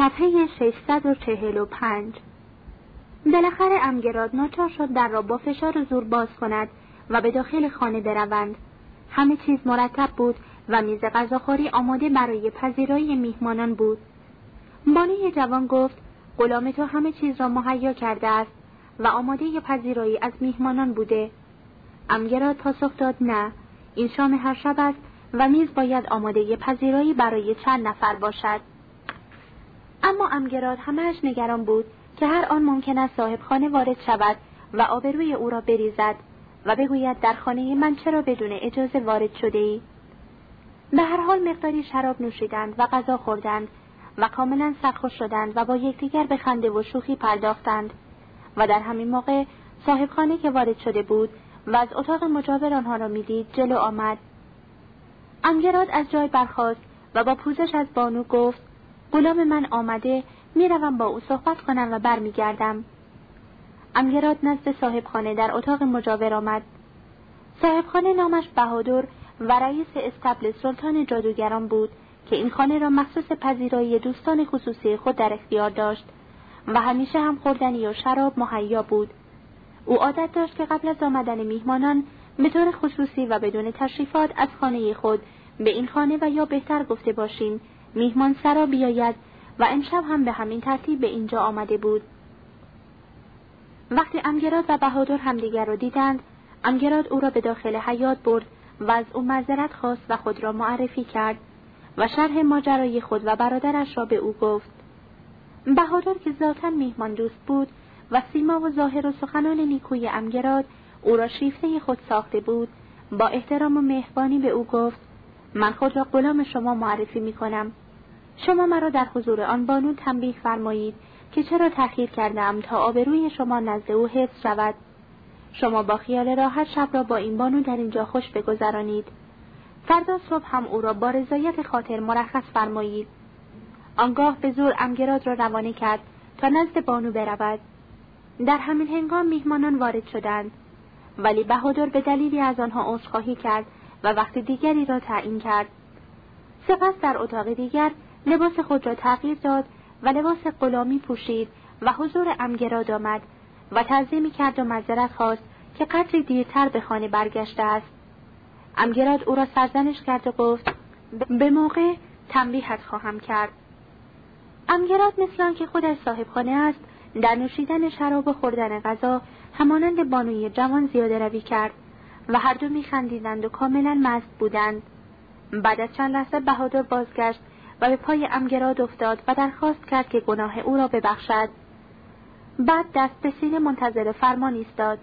صفحه 645 بالاخره امگراد ناچار شد در را با فشار و زور باز کند و به داخل خانه بروند. همه چیز مرتب بود و میز غذاخوری آماده برای پذیرایی میهمانان بود. بانوی جوان گفت غلام تو همه چیز را مهیا کرده است و آماده پذیرایی از میهمانان بوده. امگراد پاسخ داد نه این شام هر شب است و میز باید آماده پذیرایی برای چند نفر باشد. اما امگراد همهش نگران بود که هر آن ممکن است صاحب خانه وارد شود و آبروی او را بریزد و بگوید در خانه من چرا بدون اجازه وارد شده ای؟ به هر حال مقداری شراب نوشیدند و غذا خوردند و کاملا سرخوش شدند و با یکدیگر به خنده و شوخی پرداختند و در همین موقع صاحب خانه که وارد شده بود و از اتاق مجاور آنها را می‌دید جلو آمد امگراد از جای برخاست و با پوزش از بانو گفت غلام من آمده می‌روم با او صحبت کنم و برمیگردم. امگراد نزد صاحبخانه در اتاق مجاور آمد. صاحبخانه نامش بهادر و رئیس استبل سلطان جادوگران بود که این خانه را مخصوص پذیرایی دوستان خصوصی خود در اختیار داشت و همیشه هم خوردنی و شراب مهیا بود. او عادت داشت که قبل از آمدن میهمانان به طور خصوصی و بدون تشریفات از خانه خود به این خانه و یا بهتر گفته باشیم میهمان سرا بیاید و امشب هم به همین ترتیب به اینجا آمده بود. وقتی امگراد و بهادر همدیگر را دیدند امگراد او را به داخل حیات برد و از او معذرت خواست و خود را معرفی کرد و شرح ماجرای خود و برادرش را به او گفت. بهادر که ذاتا میهمان دوست بود و سیما و ظاهر و سخنان نیکوی امگراد او را شیفته خود ساخته بود با احترام و مهربانی به او گفت من خود را غلام شما معرفی می کنم. شما مرا در حضور آن بانو تنبیه فرمایید که چرا تأخیر کردم تا آبروی شما نزد او حفظ شود. شما با خیال راحت شب را با این بانو در اینجا خوش بگذرانید. فردا صبح هم او را با رضایت خاطر مرخص فرمایید. آنگاه به زور امگراد را روانه کرد تا نزد بانو برود. در همین هنگام میهمانان وارد شدند. ولی بهادر به دلیلی از آنها عذرخواهی کرد و وقت دیگری را تعیین کرد. سپس در اتاق دیگر لباس خود را تغییر داد و لباس غلامی پوشید و حضور امگراد آمد و تعظیمی کرد و معذرت خواست که قدری دیرتر به خانه برگشته است. امگراد او را سرزنش کرد و گفت به موقع تنبیهت خواهم کرد. امگراد مثل که خودش صاحب خانه است در نوشیدن شراب و خوردن غذا همانند بانوی جوان زیاده روی کرد. و هر دو میخندیدند و کاملا مست بودند. بعد از چند لحظه بهادر بازگشت و به پای امگراد افتاد و درخواست کرد که گناه او را ببخشد. بعد دست به سینه منتظر فرمان ایستاد.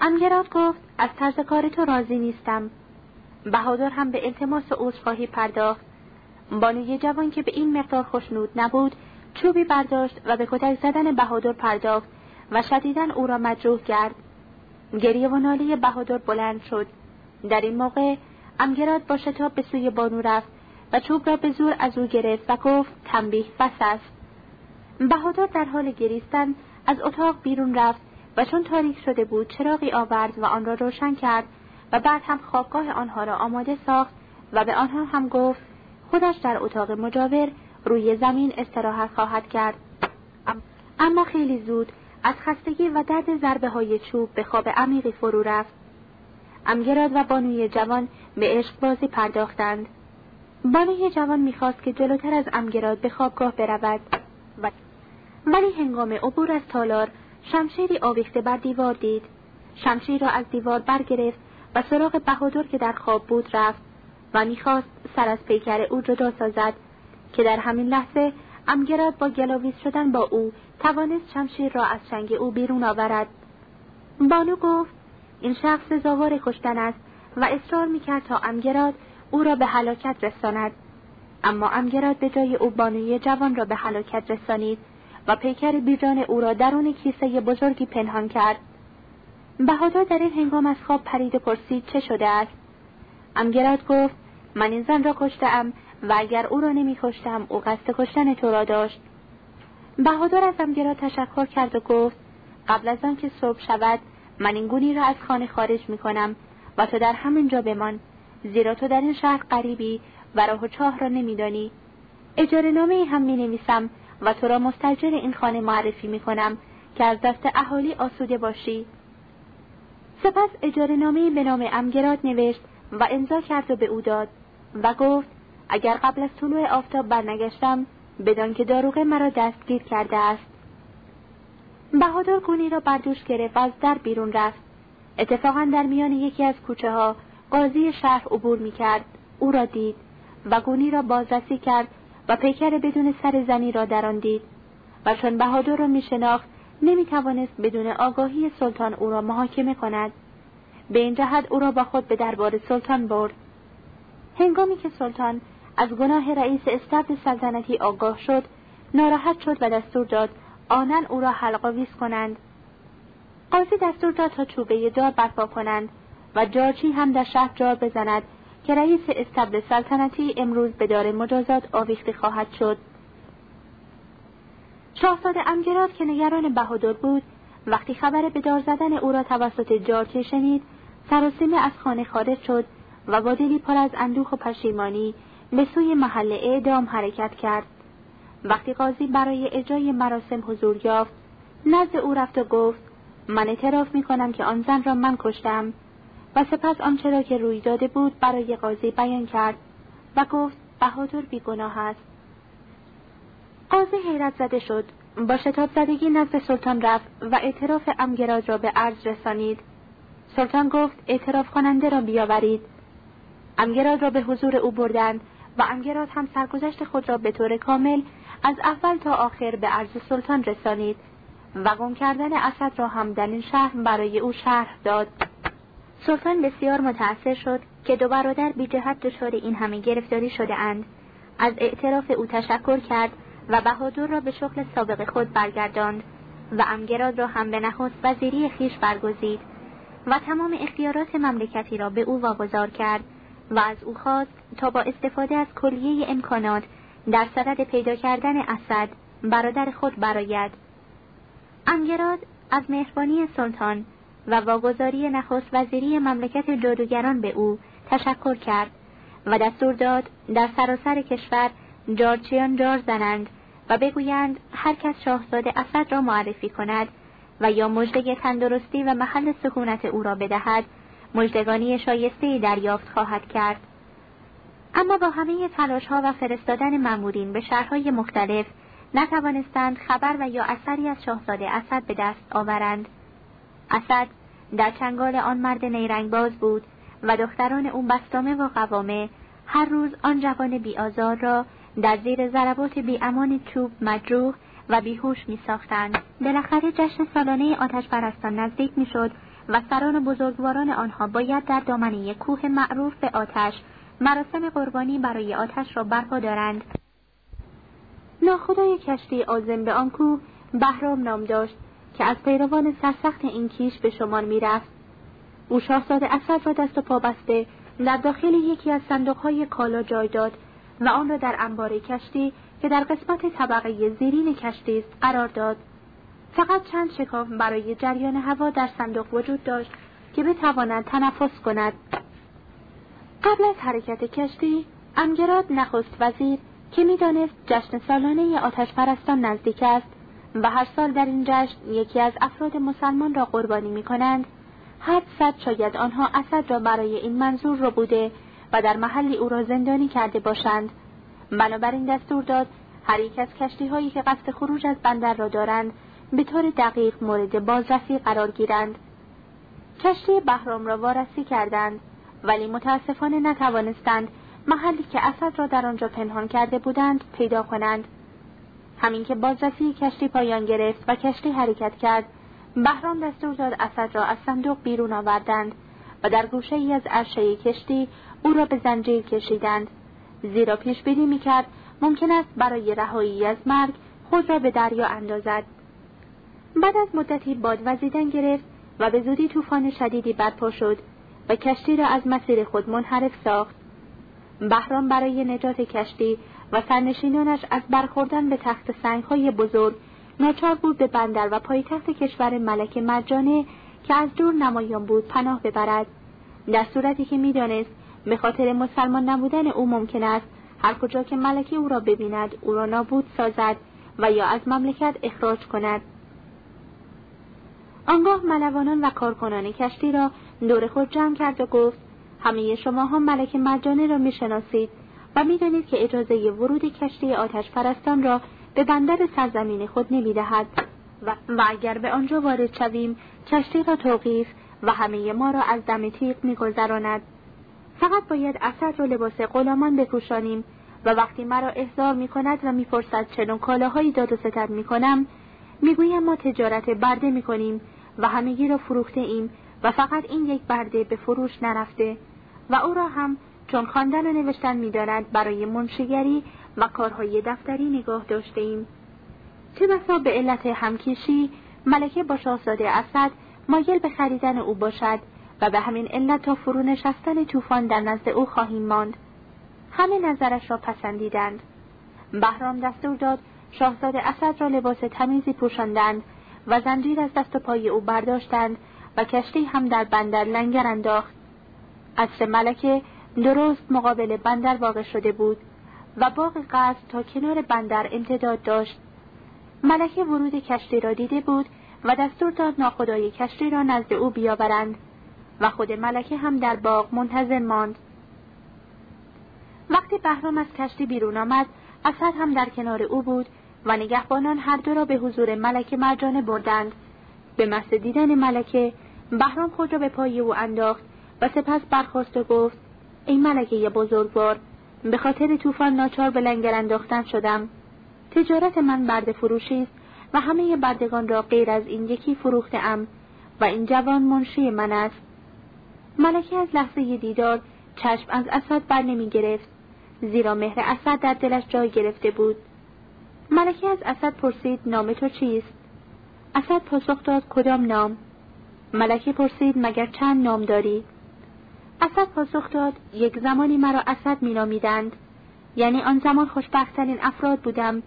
امگراد گفت از طرز کار تو راضی نیستم. بهادر هم به التماس عذرخواهی پرداخت. بانوی جوان که به این مقدار خوشنود نبود چوبی برداشت و به کتک زدن بهادر پرداخت و شدیدا او را مجروح کرد. گریه و ناله بهادر بلند شد. در این موقع امگراد با شتاب به سوی بانو رفت و چوب را به زور از او گرفت و گفت تنبیه بس است. بهادر در حال گریستن از اتاق بیرون رفت و چون تاریک شده بود چراغی آورد و آن را روشن کرد و بعد هم خوابگاه آنها را آماده ساخت و به آنها هم گفت خودش در اتاق مجاور روی زمین استراحت خواهد کرد. اما خیلی زود از خستگی و درد ضربه های چوب به خواب عمیقی فرو رفت. امگراد و بانوی جوان به عشق بازی پرداختند. بانوی جوان می‌خواست که جلوتر از امگراد به خوابگاه برود ولی هنگام عبور از تالار شمشیری آویخته بر دیوار دید. شمشیر را از دیوار برگرفت و سراغ بهادر که در خواب بود رفت و می‌خواست سر از پیکر او جدا سازد که در همین لحظه امگراد با گلاویز شدن با او توانست شمشیر را از چنگ او بیرون آورد. بانو گفت این شخص سزاوار کشتن است و اصرار می‌کرد تا امگراد او را به هلاکت رساند. اما امگراد به جای او بانوی جوان را به هلاکت رسانید و پیکر بیجان او را درون کیسه بزرگی پنهان کرد. بهادر در این هنگام از خواب پرید و پرسید چه شده است؟ امگراد گفت من این زن را کشتم و اگر او را نمیکشتم او قصد کشتن تو را داشت. بهادر از امگراد تشکر کرد و گفت قبل از آنکه صبح شود من این گونی را از خانه خارج می کنم و تو در همین جا بمان زیرا تو در این شهر قریبی و راه و چاه را نمیدانی. اجاره نامه هم می نویسم و تو را مستجر این خانه معرفی می کنم که از دست اهالی آسوده باشی. سپس اجاره نامه به نام امگراد نوشت و امضا کرد و به او داد و گفت اگر قبل از طلوع آفتاب برنگشتم بدان که داروغه مرا دستگیر کرده است. بهادر گونی را بردوش گرفت و از در بیرون رفت. اتفاقا در میان یکی از کوچه ها قاضی شهر عبور می کرد او را دید و گونی را بازرسی کرد و پیکر بدون سر زنی را در آن دید. و چون بهادر را می شناخت نمی توانست بدون آگاهی سلطان او را محاکمه کند. به این جهت او را با خود به دربار سلطان برد. هنگامی که سلطان از گناه رئیس استبد سلطنتی آگاه شد ناراحت شد و دستور داد آنن او را حلقاویز کنند. قاضی دستور داد تا چوبه دار برپا کنند و جارچی هم در شهر جار بزند که رئیس استبل سلطنتی امروز به دار مجازات آویخته خواهد شد. شاهزاده امگراد که نگران بهادر بود وقتی خبر به دار زدن او را توسط جارچی شنید سراسیمه از خانه خارج شد و با دلی پر از اندوه و پشیمانی به سوی محل اعدام حرکت کرد. وقتی قاضی برای اجرای مراسم حضور یافت نزد او رفت و گفت من اعتراف می کنم که آن زن را من کشتم. و سپس آنچه را که روی داده بود برای قاضی بیان کرد و گفت بهادر بیگناه است. قاضی حیرت زده شد. با شتاب زدگی نزد سلطان رفت و اعتراف امگراد را به عرض رسانید. سلطان گفت اعتراف کننده را بیاورید. امگراد را به حضور او بردند و امگراد هم سرگذشت خود را به طور کامل از اول تا آخر به عرض سلطان رسانید و گم کردن اسد را هم در این شهر برای او شرح داد. سلطان بسیار متأثر شد که دو برادر بی جهت دچار این همه گرفتاری شده اند. از اعتراف او تشکر کرد و بهادر را به شغل سابق خود برگرداند و امگراد را هم به نخست وزیری خیش برگزید و تمام اختیارات مملکتی را به او واگذار کرد. و از او خواست تا با استفاده از کلیه امکانات در صدد پیدا کردن اسد برادر خود براید انگراد از مهربانی سلطان و واگذاری نخست وزیری مملکت جادوگران به او تشکر کرد و دستور داد در سراسر کشور جارچیان جار زنند و بگویند هر کس شاهزاده اسد را معرفی کند و یا مژده تندرستی و محل سکونت او را بدهد مژدگانی شایسته دریافت خواهد کرد اما با همه تلاش ها و فرستادن مامورین به شهرهای مختلف نتوانستند خبر و یا اثری از شاهزاده اسد به دست آورند اسد در چنگال آن مرد نیرنگباز بود و دختران او بستامه و قوامه هر روز آن جوان بیآزار را در زیر ضربات بیامان چوب مجروح و بیهوش می ساختند. بالاخره جشن سالانه آتش پرستان نزدیک می شد و سران بزرگواران آنها باید در دامنه کوه معروف به آتش مراسم قربانی برای آتش را برپا دارند. ناخدای کشتی آزم به آن کوه بهرام نام داشت که از پیروان سرسخت این کیش به شمار می‌رفت. او شاهزاده اسد را دست و پا بسته در داخل یکی از صندوقهای کالا جای داد و آن را در انبار کشتی که در قسمت طبقه زیرین کشتی است قرار داد. فقط چند شکاف برای جریان هوا در صندوق وجود داشت که بتواند تنفس کند. قبل از حرکت کشتی امگراد نخست وزیر که می‌دانست جشن سالانه آتش پرستان نزدیک است و هر سال در این جشن یکی از افراد مسلمان را قربانی می کنند هر صد شاید آنها اسد را برای این منظور را بوده و در محلی او را زندانی کرده باشند. بنابراین دستور داد هر یک از کشتی هایی که قصد خروج از بندر را دارند به طور دقیق مورد بازرسی قرار گیرند. کشتی بهرام را وارسی کردند ولی متاسفانه نتوانستند محلی که اسد را در آنجا پنهان کرده بودند پیدا کنند. همین که بازرسی کشتی پایان گرفت و کشتی حرکت کرد بهرام دستور داد اسد را از صندوق بیرون آوردند و در گوشه ای از عرشه کشتی او را به زنجیر کشیدند. زیرا پیش بینی می‌کرد ممکن است برای رهایی از مرگ خود را به دریا اندازد. بعد از مدتی باد وزیدن گرفت و به زودی طوفان شدیدی برپا شد و کشتی را از مسیر خود منحرف ساخت. بهرام برای نجات کشتی و سرنشینانش از برخوردن به تخت سنگهای بزرگ ناچار بود به بندر و پایتخت کشور ملک مرجانه که از دور نمایان بود پناه ببرد. در صورتی که می‌دانست به خاطر مسلمان نبودن او ممکن است هر کجا که ملکه او را ببیند او را نابود سازد و یا از مملکت اخراج کند. آنگاه ملوانان و کارکنان کشتی را دور خود جمع کرد و گفت همه شما هم ملک مرجانه را می‌شناسید و می‌دانید که اجازه ورود کشتی آتش پرستان را به بندر سرزمین خود نمی‌دهد و, و اگر به آنجا وارد شویم کشتی را توقیف و همه ما را از دم تیغ میگذراند. فقط باید اسد را لباس غلامان بپوشانیم و وقتی مرا احضار می کند و می‌پرسد چنون کالاهایی داد و ستد می کنم می‌گویم ما تجارت برده می کنیم و همگی را فروخته ایم و فقط این یک برده به فروش نرفته و او را هم چون خواندن و نوشتن می‌داند برای منشیگری و کارهای دفتری نگاه داشته ایم. چه بسا به علت همکیشی ملکه با شاهزاده اسد مایل به خریدن او باشد و به همین علت تا فرو نشستن طوفان در نزد او خواهیم ماند همه نظرش را پسندیدند بهرام دستور داد شاهزاده اسد را لباس تمیزی پوشاندند و زنجیر از دست و پای او برداشتند و کشتی هم در بندر لنگر انداخت. اصر ملکه درست مقابل بندر واقع شده بود و باغ قصد تا کنار بندر امتداد داشت. ملکه ورود کشتی را دیده بود و دستور داد ناخدای کشتی را نزد او بیاورند و خود ملکه هم در باغ منتظر ماند. وقتی بهرام از کشتی بیرون آمد اسد هم در کنار او بود و نگهبانان هر دو را به حضور ملکه مرجانه بردند. به محض دیدن ملکه بهرام خود را به پای او انداخت و سپس برخواست و گفت ای ملکه بزرگوار به خاطر طوفان ناچار به لنگر انداختن شدم. تجارت من برده فروشی است و همه بردگان را غیر از این یکی فروخته ام و این جوان منشی من است. ملکه از لحظه دیدار چشم از اسد بر نمی گرفت زیرا مهر اسد در دلش جای گرفته بود. ملکه از اسد پرسید نام تو چیست؟ اسد پاسخ داد کدام نام؟ ملکه پرسید مگر چند نام داری؟ اسد پاسخ داد یک زمانی مرا اسد مینامیدند. یعنی آن زمان خوشبختترین افراد بودم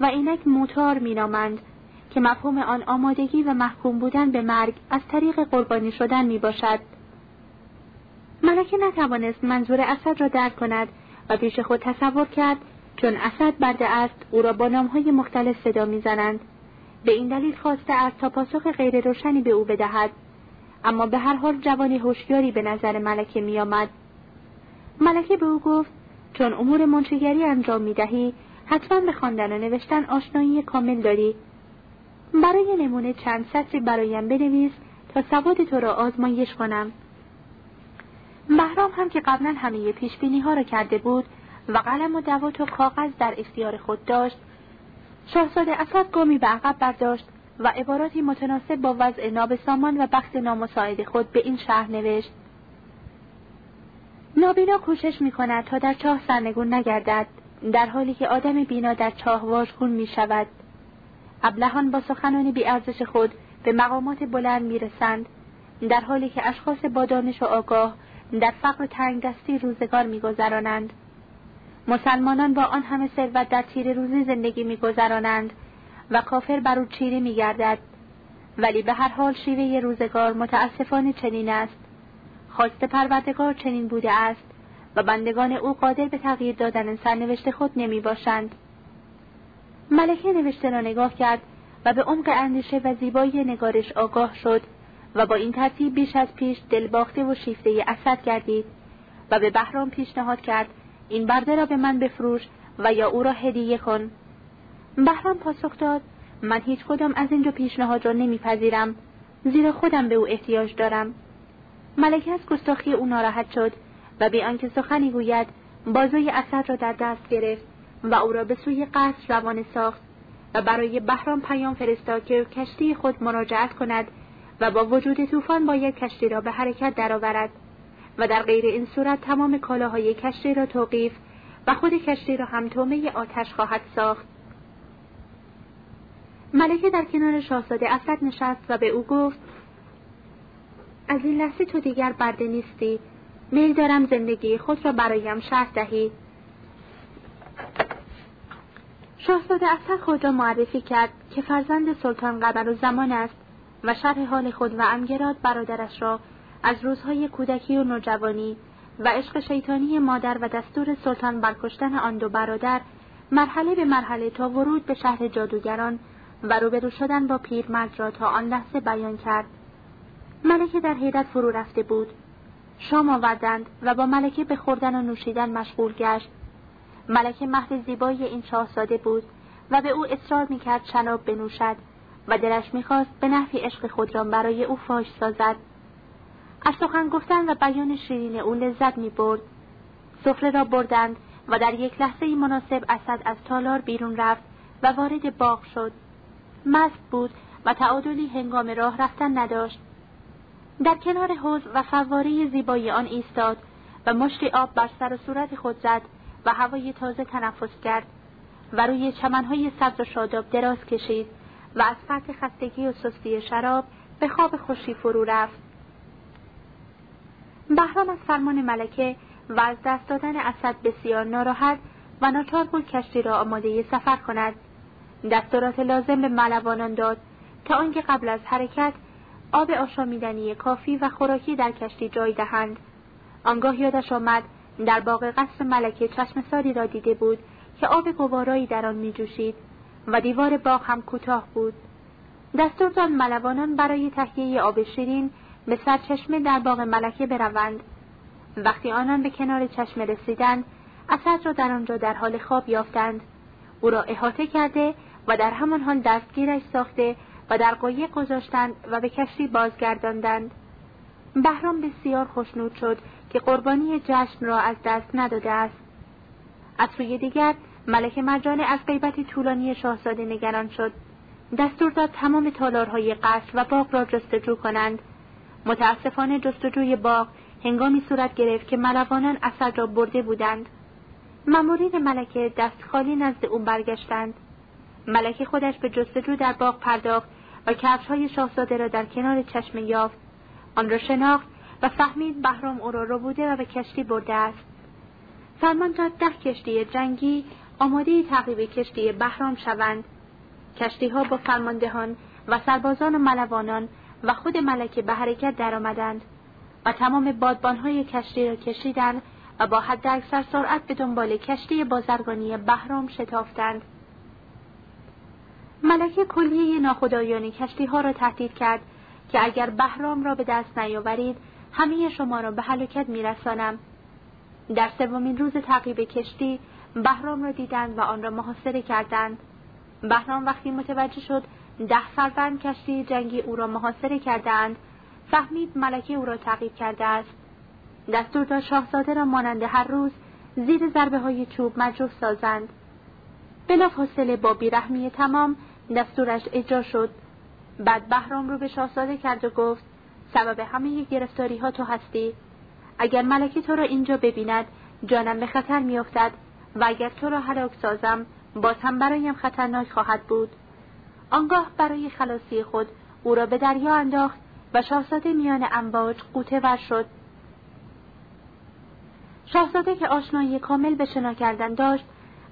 و اینک موتار مینامند که مفهوم آن آمادگی و محکوم بودن به مرگ از طریق قربانی شدن می باشد. ملکه نتوانست منظور اسد را درک کند و پیش خود تصور کرد چون اسد برده است او را با نامهای مختلف صدا می‌زنند. به این دلیل خواسته است تا پاسخ غیر روشنی به او بدهد. اما به هر حال جوانی هوشیاری به نظر ملکه میآمد. ملکه به او گفت چون امور منشگری انجام می‌دهی حتما به خواندن و نوشتن آشنایی کامل داری. برای نمونه چند سطری برایم بنویس تا سواد تو را آزمایش کنم. بهرام هم که قبلا همه پیش ها را کرده بود و قلم و دوات و کاغذ در اختیار خود داشت. شاهزاده اسد گامی به عقب برداشت و عباراتی متناسب با وضع ناب سامان و بخت نامساعد خود به این شهر نوشت. نابینا کوشش می کند تا در چاه سرنگون نگردد در حالی که آدم بینا در چاه واژگون می شود ابلهان با سخنان ارزش خود به مقامات بلند می رسند در حالی که اشخاص با دانش و آگاه در فقر تنگ دستی روزگار میگذرانند. مسلمانان با آن همه ثروت در تیر روزی زندگی میگذرانند و کافر بر او چیره میگردد ولی به هر حال شیوه روزگار متاسفانه چنین است خواست پروردگار چنین بوده است و بندگان او قادر به تغییر دادن سرنوشت خود نمی باشند. ملکه نوشته را نگاه کرد و به عمق اندیشه و زیبایی نگارش آگاه شد و با این ترتیب بیش از پیش دلباخته و شیفته اسد گردید و به بهرام پیشنهاد کرد این برده را به من بفروش و یا او را هدیه کن. بهرام پاسخ داد من هیچ کدام از این دو پیشنهاد را نمیپذیرم. زیرا خودم به او احتیاج دارم. ملکه از گستاخی او ناراحت شد و به آنکه سخنی گوید بازوی اسد را در دست گرفت و او را به سوی قصر روانه ساخت و برای بهرام پیام فرستاد که کشتی خود مراجعت کند و با وجود طوفان باید کشتی را به حرکت درآورد. و در غیر این صورت تمام کالاهای کشتی را توقیف و خود کشتی را هم تومه آتش خواهد ساخت. ملکه در کنار شاهزاده اسد نشست و به او گفت از این لحظه تو دیگر برده نیستی. میل دارم زندگی خود را برایم شرح دهی. شاهزاده اسد خود را معرفی کرد که فرزند سلطان قبر و زمان است و شرح حال خود و امگراد برادرش را از روزهای کودکی و نوجوانی و عشق شیطانی مادر و دستور سلطان برکشتن آن دو برادر مرحله به مرحله تا ورود به شهر جادوگران و روبرو شدن با پیرمرد را تا آن لحظه بیان کرد. ملکه در حیرت فرو رفته بود. شام آوردند و با ملکه به خوردن و نوشیدن مشغول گشت. ملکه مهد زیبایی این شاهزاده بود و به او اصرار می‌کرد شناب بنوشد و دلش می‌خواست به نحوی عشق خود را برای او فاش سازد. از سخن گفتن و بیان شیرین او لذت می‌برد. سفره را بردند و در یک لحظه مناسب اسد از تالار بیرون رفت و وارد باغ شد. مست بود و تعادلی هنگام راه رفتن نداشت. در کنار حوز و فواره زیبایی آن ایستاد و مشتی آب بر سر و صورت خود زد و هوای تازه تنفس کرد و روی چمنهای سبز و شاداب دراز کشید و از فرط خستگی و سستی شراب به خواب خوشی فرو رفت. بهرام از فرمان ملکه و از دست دادن اسد بسیار ناراحت و ناچار بود کشتی را آماده سفر کند. دستورات لازم به ملوانان داد تا آنکه قبل از حرکت آب آشامیدنی کافی و خوراکی در کشتی جای دهند. آنگاه یادش آمد در باغ قصر ملکه چشم ساری را دیده بود که آب گوارایی در آن میجوشید و دیوار باغ هم کوتاه بود. دستور داد ملوانان برای تهیه آب شیرین به سرچشمه در باغ ملکه بروند. وقتی آنان به کنار چشمه رسیدند اسد را در آنجا در حال خواب یافتند. او را احاطه کرده و در همان حال دستگیرش ساخته و در قایق گذاشتند و به کشتی بازگرداندند. بهرام بسیار خوشنود شد که قربانی جشن را از دست نداده است. از سوی دیگر ملک مرجانه از غیبت طولانی شاهزاده نگران شد. دستور داد تمام تالارهای قصر و باغ را جستجو کنند. متاسفانه جستجوی باغ هنگامی صورت گرفت که ملوانان اسد را برده بودند. مامورین ملکه دست خالی نزد او برگشتند. ملکه خودش به جستجو در باغ پرداخت و کفش های شاهزاده را در کنار چشمه یافت. آن را شناخت و فهمید بهرام او را بوده و به کشتی برده است. فرمان داد ده کشتی جنگی آماده تعقیب کشتی بهرام شوند. کشتی ها با فرماندهان و سربازان و ملوانان و خود ملکه به حرکت درآمدند و تمام بادبانهای کشتی را کشیدند و با حد اکثر سرعت به دنبال کشتی بازرگانی بهرام شتافتند. ملکه کلیه ناخدایان کشتی ها را تهدید کرد که اگر بهرام را به دست نیاورید همه شما را به هلاکت میرسانم. در سومین روز تعقیب کشتی بهرام را دیدند و آن را محاصره کردند. بهرام وقتی متوجه شد ده فروند کشتی جنگی او را محاصره کردند. فهمید ملکه او را تعقیب کرده است. دستور داد شاهزاده را مانند هر روز زیر ضربه های چوب مجروح سازند. بلافاصله با بیرحمی تمام دستورش اجرا شد. بعد بهرام رو به شاهزاده کرد و گفت سبب همه گرفتاری ها تو هستی. اگر ملکه تو را اینجا ببیند جانم به خطر میافتد و اگر تو را هلاک سازم باز هم برایم خطرناک خواهد بود. آنگاه برای خلاصی خود او را به دریا انداخت و شاهزاده میان امواج قوطه ور شد. شاهزاده که آشنایی کامل به شنا کردن داشت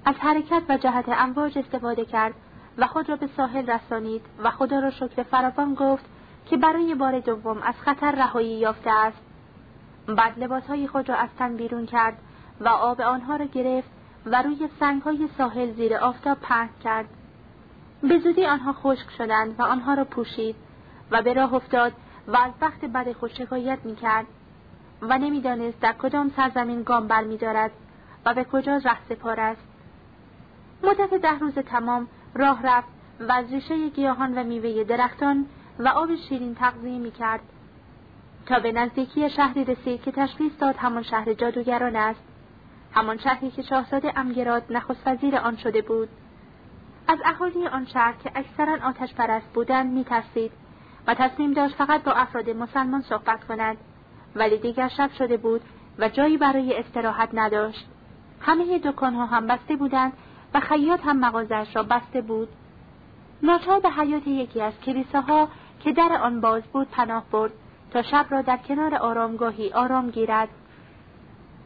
از حرکت و جهت امواج استفاده کرد و خود را به ساحل رسانید و خدا را شکر فراوان گفت که برای بار دوم از خطر رهایی یافته است. بعد لباسهای خود را از تن بیرون کرد و آب آنها را گرفت و روی سنگهای ساحل زیر آفتاب پهن کرد. به زودی آنها خشک شدند و آنها را پوشید و به راه افتاد و از بخت بد خود شکایت می‌کرد و نمی‌دانست در کدام سرزمین گام برمیدارد و به کجا ره سپار است. مدت ده روز تمام راه رفت و از ریشه گیاهان و میوه درختان و آب شیرین تغذیه می‌کرد تا به نزدیکی شهری رسید که تشخیص داد همان شهر جادوگران است. همان شهری که شاهزاده امگراد نخست وزیر آن شده بود. از اهالی آن شهر که اکثرا آتش پرست بودند میترسید و تصمیم داشت فقط با افراد مسلمان صحبت کند. ولی دیگر شب شده بود و جایی برای استراحت نداشت. همه دکانها هم بسته بودند و خیاط هم مغازش را بسته بود. ناچار به حیات یکی از کلیساها که در آن باز بود پناه برد تا شب را در کنار آرامگاهی آرام گیرد.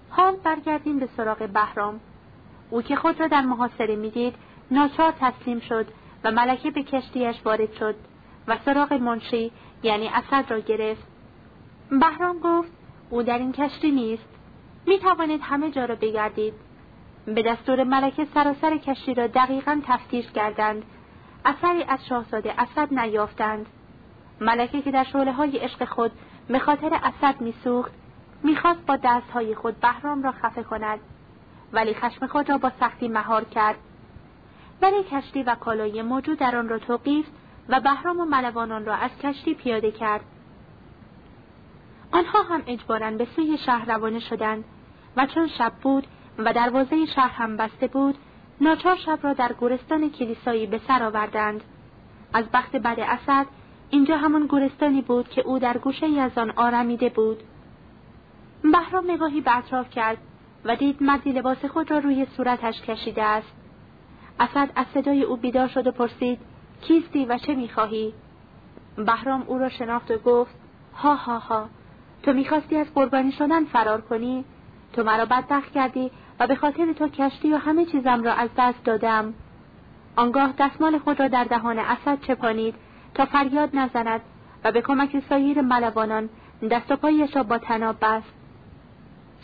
حال برگردیم به سراغ بهرام. او که خود را در محاصره می‌دید ناچار تسلیم شد و ملکه به کشتیش وارد شد و سراغ منشی یعنی اسد را گرفت. بهرام گفت او در این کشتی نیست. می توانید همه جا را بگردید. به دستور ملکه سراسر کشتی را دقیقا تفتیش کردند. اثری از شاهزاده اسد نیافتند. ملکه که در شعله های عشق خود به خاطر اسد میسوخت می‌خواست با دستهای خود بهرام را خفه کند. ولی خشم خود را با سختی مهار کرد. ولی کشتی و کالای موجود در آن را توقیف و بهرام و ملوانان را از کشتی پیاده کرد. آنها هم اجبارا به سوی شهر روانه شدند و چون شب بود و دروازه شهر هم بسته بود ناچار شب را در گورستان کلیسایی به سر آوردند. از بخت بد اسد اینجا همان گورستانی بود که او در گوشه ای از آن آرمیده بود. بهرام نگاهی به اطراف کرد و دید مردی لباس خود را روی صورتش کشیده است. اسد از صدای او بیدار شد و پرسید کیستی و چه می‌خواهی؟ بهرام او را شناخت و گفت ها ها ها تو می‌خواستی از قربانی شدن فرار کنی؟ تو مرا بدبخت کردی و به خاطر تو کشتی و همه چیزم را از دست دادم. آنگاه دستمال خود را در دهان اسد چپانید تا فریاد نزند و به کمک سایر ملوانان دست و پایش را با تناب بست.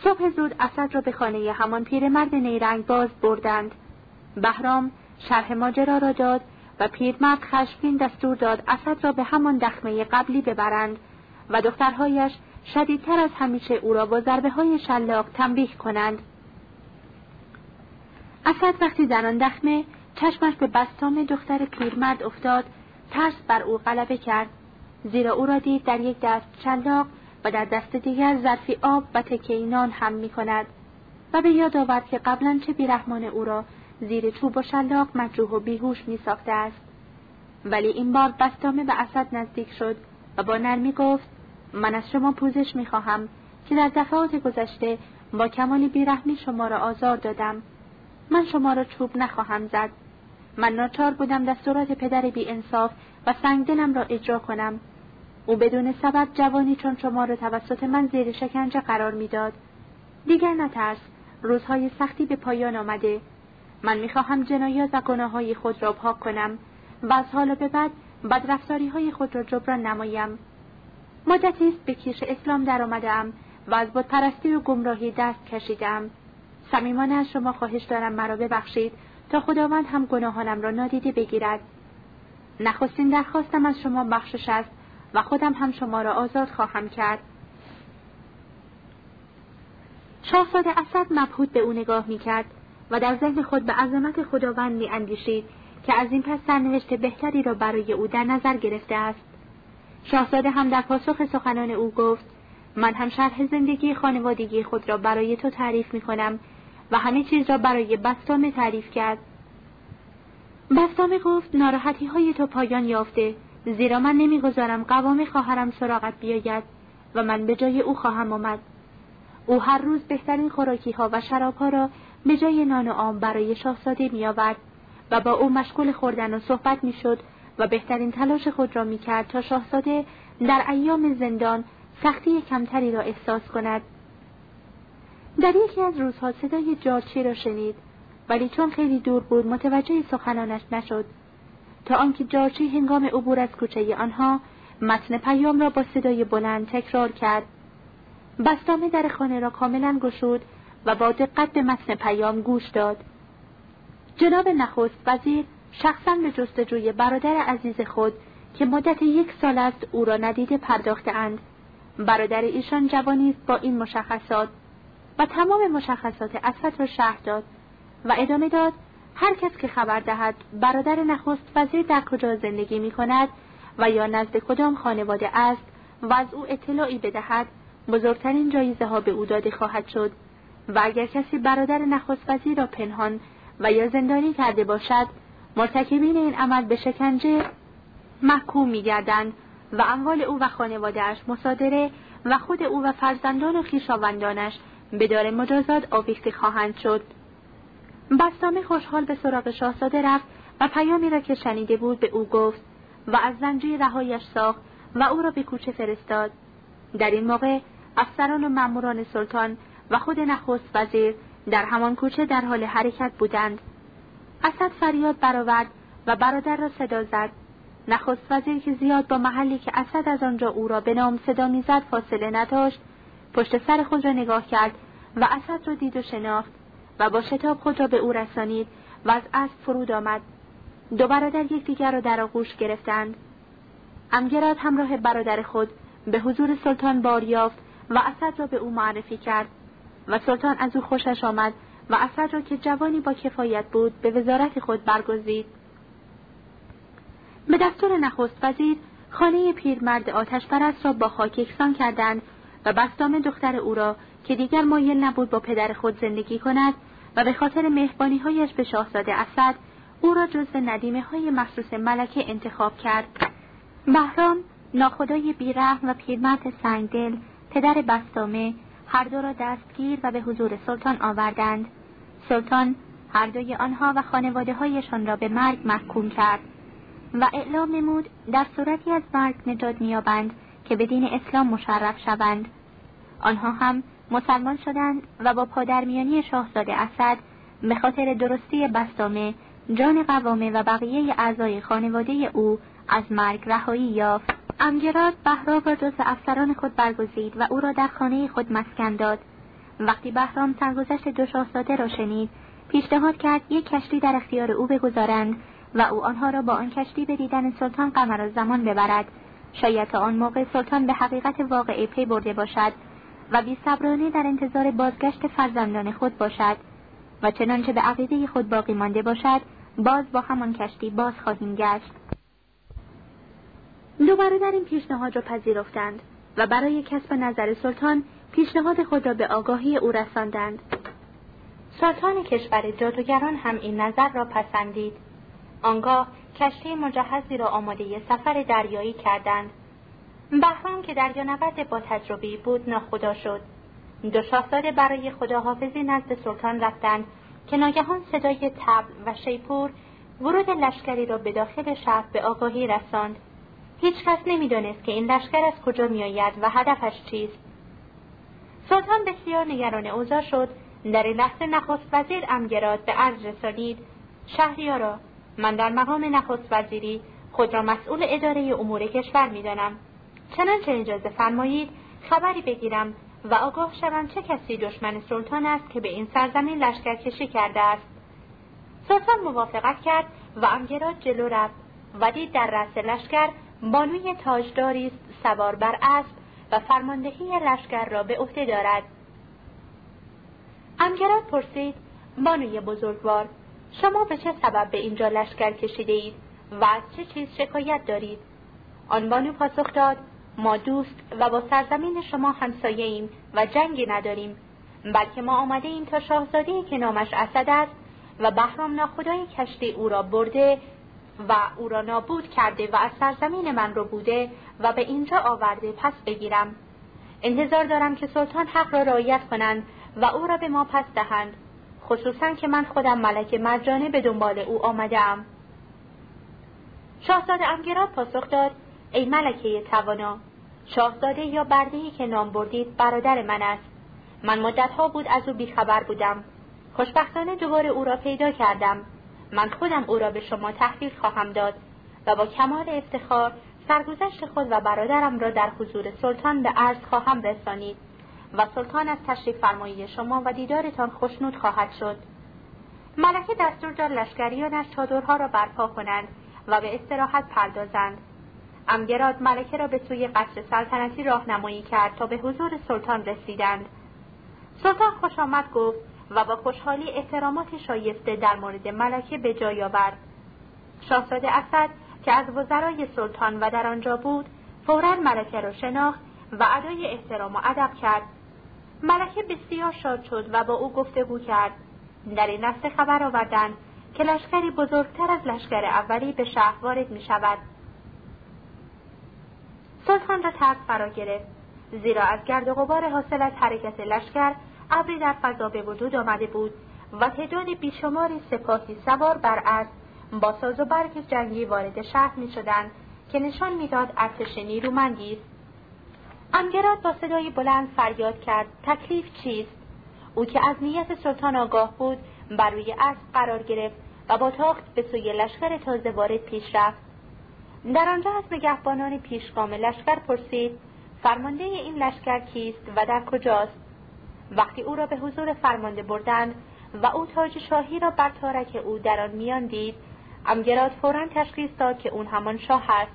صبح زود اسد را به خانه همان پیرمرد نیرنگ باز بردند. بهرام شرح ماجرا را داد و پیرمرد خشمگین دستور داد اسد را به همان دخمه قبلی ببرند و دخترهایش شدیدتر از همیشه او را با ضربه های شلاق تنبیه کنند. اسد وقتی در آن دخمه چشمش به بستام دختر پیرمرد افتاد ترس بر او غلبه کرد. زیرا او را دید در یک دست شلاق و در دست دیگر ظرفی آب و تکینان هم می کند و به یاد آورد که قبلا چه بیرحمان او را زیر چوب و شلاق مجروح و بیهوش می ساخته است. ولی این بار بستامه به اسد نزدیک شد و با نرمی گفت من از شما پوزش می خواهم که در دفعات گذشته با کمال بیرحمی شما را آزار دادم. من شما را چوب نخواهم زد. من ناچار بودم دستورات پدر بی انصاف و سنگدلم را اجرا کنم. او بدون سبب جوانی چون شما را توسط من زیر شکنجه قرار می‌داد. دیگر نترس روزهای سختی به پایان آمده. من می‌خواهم جنایات و گناه های خود را پاک کنم و از حالا به بعد بدرفتاری های خود را جبران نمایم. مدتی است به کیش اسلام درآمدهام و از پرستی و گمراهی دست کشیدم صمیمانه از شما خواهش دارم مرا ببخشید تا خداوند هم گناهانم را نادیده بگیرد. نخستین درخواستم از شما بخشش است و خودم هم شما را آزاد خواهم کرد. شاهزاده اسد مبهوت به او نگاه می‌کرد. و در ذهن خود به عظمت خداوند میاندیشید که از این پس سرنوشت بهتری را برای او در نظر گرفته است شاهزاده هم در پاسخ سخنان او گفت من هم شرح زندگی خانوادگی خود را برای تو تعریف می کنم و همه چیز را برای بستامه تعریف کرد. بستامه گفت ناراحتی های تو پایان یافته زیرا من نمی‌گذارم قوام خواهرم سراغت بیاید و من به جای او خواهم آمد. او هر روز بهترین خوراکی ها و شراب ها را به جای نان و آم برای شاهزاده می آورد و با او مشغول خوردن و صحبت می شد و بهترین تلاش خود را می کرد تا شاهزاده در ایام زندان سختی کمتری را احساس کند. در یکی از روزها صدای جارچی را شنید ولی چون خیلی دور بود متوجه سخنانش نشد تا آنکه جارچی هنگام عبور از کوچه آنها متن پیام را با صدای بلند تکرار کرد بستامه در خانه را کاملا گشود و با دقت به متن پیام گوش داد. جناب نخست وزیر شخصا به جستجوی برادر عزیز خود که مدت یک سال است او را ندیده پرداختهاند. برادر ایشان جوانی است با این مشخصات و تمام مشخصات اسد را شهر داد و ادامه داد هر کس که خبر دهد برادر نخست وزیر در کجا زندگی می کند و یا نزد کدام خانواده است و از او اطلاعی بدهد بزرگترین جایزه ها به او داده خواهد شد. و اگر کسی برادر نخست وزیر را پنهان و یا زندانی کرده باشد مرتکبین این عمل به شکنجه محکوم میگردند و اموال او و خانوادهاش مصادره و خود او و فرزندان و خویشاوندانش به دار مجازات آویخته خواهند شد. بستامه خوشحال به سراغ شاهزاده رفت و پیامی را که شنیده بود به او گفت و از زنجیر رهایش ساخت و او را به کوچه فرستاد. در این موقع افسران و ماموران سلطان و خود نخست وزیر در همان کوچه در حال حرکت بودند. اسد فریاد برآورد و برادر را صدا زد. نخست وزیر که زیاد با محلی که اسد از آنجا او را به نام صدا می‌زد فاصله نداشت پشت سر خود را نگاه کرد و اسد را دید و شناخت و با شتاب خود را به او رسانید و از اسب فرود آمد. دو برادر یکدیگر را در آغوش گرفتند. امگراد همراه برادر خود به حضور سلطان بار یافت و اسد را به او معرفی کرد. و سلطان از او خوشش آمد و اسد را که جوانی با کفایت بود به وزارت خود برگزید. به دستور نخست وزیر خانه پیرمرد آتش پرست را با خاک یکسان کردند و بستام دختر او را که دیگر مایل نبود با پدر خود زندگی کند و به خاطر مهربانیهایش به شاهزاده اسد او را جزو ندیمه های مخصوص ملکه انتخاب کرد. بهرام ناخدای بیرحم و پیرمرد سنگدل پدر بستامه هر دو را دستگیر و به حضور سلطان آوردند. سلطان هر دوی آنها و خانواده هایشان را به مرگ محکوم کرد و اعلام نمود در صورتی از مرگ نجات میابند که به دین اسلام مشرف شوند. آنها هم مسلمان شدند و با پادرمیانی شاهزاده اسد به خاطر درستی بستامه جان قوامه و بقیه اعضای خانواده او از مرگ رهایی یافت. امگراد بهرام را جز افسران خود برگزید و او را در خانه خود مسکن داد. وقتی بهرام سرگذشت دو شاهزاده را شنید پیشنهاد کرد یک کشتی در اختیار او بگذارند و او آنها را با آن کشتی به دیدن سلطان قمر زمان ببرد. شاید تا آن موقع سلطان به حقیقت واقعی پی برده باشد و بی صبرانه در انتظار بازگشت فرزندان خود باشد و چنانچه به عقیده خود باقی مانده باشد باز با همان کشتی باز خواهیم گشت. دو برادر این پیشنهاد را پذیرفتند و برای کسب نظر سلطان پیشنهاد خود را به آگاهی او رساندند. سلطان کشور جادوگران هم این نظر را پسندید. آنگاه کشتی مجهزی را آماده سفر دریایی کردند. بهرام که دریانورد با تجربه بود ناخدا شد. دو شاهزاده برای خداحافظی نزد سلطان رفتند که ناگهان صدای تبل و شیپور ورود لشکری را به داخل شهر به آگاهی رساند. هیچ کس نمی‌دانست که این لشکر از کجا میآید و هدفش چیست. سلطان بسیار نگران اوضاع شد. در این لحظه نخست وزیر امگراد به عرض رسانید شهریارا من در مقام نخست وزیری خود را مسئول اداره امور کشور می‌دانم. چنانچه اجازه فرمایید خبری بگیرم و آگاه شوم چه کسی دشمن سلطان است که به این سرزمین لشکر کشی کرده است. سلطان موافقت کرد و امگراد جلو رفت و دید در رأس لشکر بانوی تاجداری است سوار بر اسب و فرماندهی لشکر را به عهده دارد. امگراد پرسید بانوی بزرگوار شما به چه سبب به اینجا لشکر کشیده اید و از چه چیز شکایت دارید؟ آن بانو پاسخ داد ما دوست و با سرزمین شما همسایه ایم و جنگی نداریم بلکه ما آمده ایم تا شاهزاده که نامش اسد است و بهرام ناخدای کشتی او را برده و او را نابود کرده و از سرزمین من رو بوده و به اینجا آورده پس بگیرم. انتظار دارم که سلطان حق را رعایت کنند و او را به ما پس دهند. خصوصا که من خودم ملک مرجانه به دنبال او آمدم شاهزاده امگراد پاسخ داد ای ملکه توانا شاهزاده یا بردهی که نام بردید برادر من است. من مدتها بود از او بیخبر بودم. خوشبختانه دوباره او را پیدا کردم. من خودم او را به شما تحویل خواهم داد و با کمال افتخار سرگذشت خود و برادرم را در حضور سلطان به عرض خواهم رسانید و سلطان از تشریف فرمایی شما و دیدارتان خوشنود خواهد شد. ملکه دستور داد لشکریانش چادرها را برپا کنند و به استراحت پردازند. امگراد ملکه را به سوی قصر سلطنتی راهنمایی کرد تا به حضور سلطان رسیدند. سلطان خوش آمد گفت و با خوشحالی احترامات شایسته در مورد ملکه به جای آورد. شاهزاده اسد که از وزرای سلطان و در آنجا بود فورا ملکه را شناخت و ادای احترام و ادب کرد. ملکه بسیار شاد شد و با او گفتگو کرد. در این لحظه خبر آوردند که لشکری بزرگتر از لشکر اولی به شهر وارد می شود. سلطان را ترس فرا گرفت زیرا از گرد و غبار حاصل از حرکت لشکر ابری در فضا به وجود آمده بود و تعداد بیشماری سپاهی سوار بر اسب با ساز و برگ جنگی وارد شهر می شدند که نشان می‌داد ارتش نیرومندی است. امگراد با صدای بلند فریاد کرد تکلیف چیست؟ او که از نیت سلطان آگاه بود بر روی اسب قرار گرفت و با تاخت به سوی لشکر تازه وارد پیش رفت. در آنجا از نگهبانان پیشگام لشکر پرسید فرمانده این لشکر کیست و در کجاست؟ وقتی او را به حضور فرمانده بردند و او تاج شاهی را بر تارک او در آن میان دید امگراد فورا تشخیص داد که اون همان شاه است.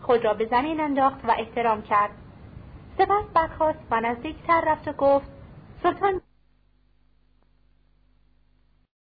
خود را به زمین انداخت و احترام کرد. سپس برخاست و نزدیکتر رفت و گفت سلطان